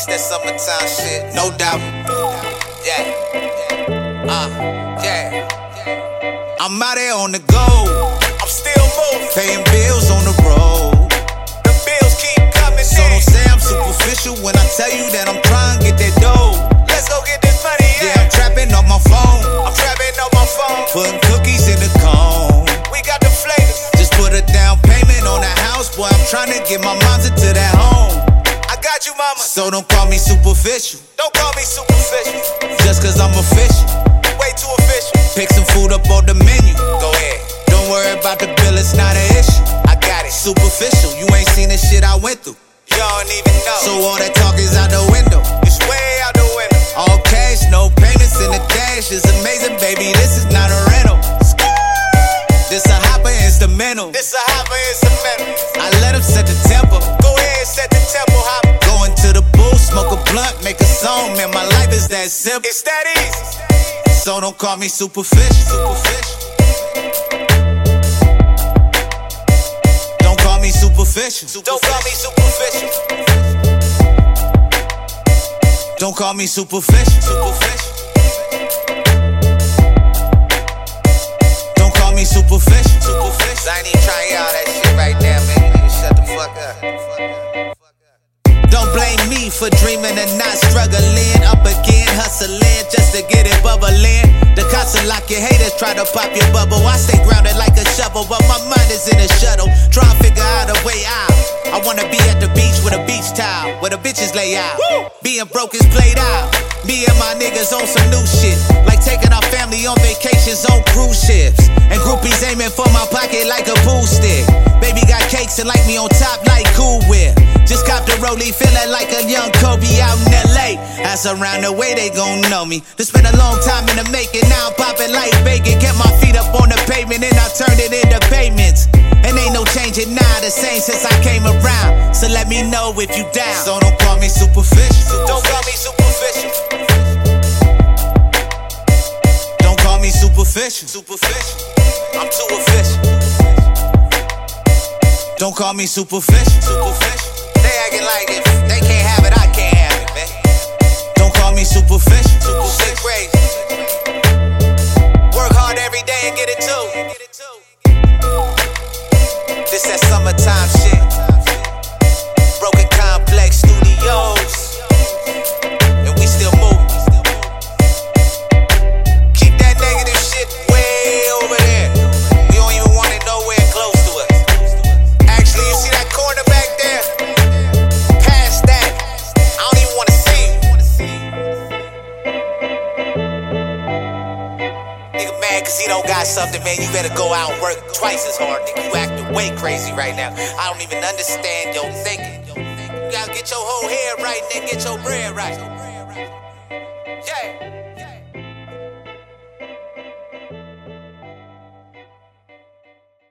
It's that summertime shit, no doubt. Yeah. Uh, yeah. I'm out here on the go. I'm still moving. Paying bills on the road. The bills keep coming So in. don't say I'm superficial when I tell you that I'm trying to get that dough. Let's go get this money, Yeah, yeah. I'm trapping on my phone. I'm trapping on my phone. Putting cookies in the cone. We got the flavors. Just put a down payment on the house, boy. I'm trying to get my mom's into that home. Mama. So don't call me superficial, Don't call me superficial. just cause I'm official. Way too official. Pick some food up on the menu. Go ahead. Don't worry about the bill, it's not an issue. I got it. Superficial, you ain't seen the shit I went through. Y'all don't even know. So all that talk is out the window. it's way out the window. All cash, no payments in the dash. It's amazing, baby. This is not a rental. This a hopper instrumental. This a hopper instrumental. I let him make a song. Man, my life is that simple. It's that easy. So don't call me superficial. Superficial. Don't call me superficial. Don't call me superficial. Don't call me superficial. Superficial. Don't call me superficial. Superficial. I ain't even trying y'all that shit right now, man. You need to shut the fuck up. Blame me for dreaming and not struggling. Up again, hustling just to get it bubbling. The constant lock your haters try to pop your bubble. I stay grounded like a shovel, but my mind is in a shuttle. Try to figure out a way out. I wanna be at the beach with a beach towel, where the bitches lay out. Being broke is played out. Me and my niggas on some new shit. Like taking our family on vacations on cruise ships. And groupies aiming for my pocket like a pool stick. Baby got cakes and like me on top like Cool Whip. A rollie, feeling like a young Kobe out in LA. As around the way they gon' know me. This been a long time in the making, now I'm popping like bacon. Get my feet up on the pavement and I turned it into payments. And ain't no changing now, the same since I came around. So let me know if you down. So don't call me superficial. Don't call me superficial. Don't call me superficial. Superficial. I'm too official. Don't call me superficial. Superficial. They acting like if they can't have it, I can't have it, man. Don't call me superficial. Superficial. crazy. Work hard every day and get it too. This that summertime shit. Nigga mad cause he don't got something, man. You better go out and work twice as hard. Nigga, you acting way crazy right now. I don't even understand your thinking. You gotta get your whole head right then get your bread right.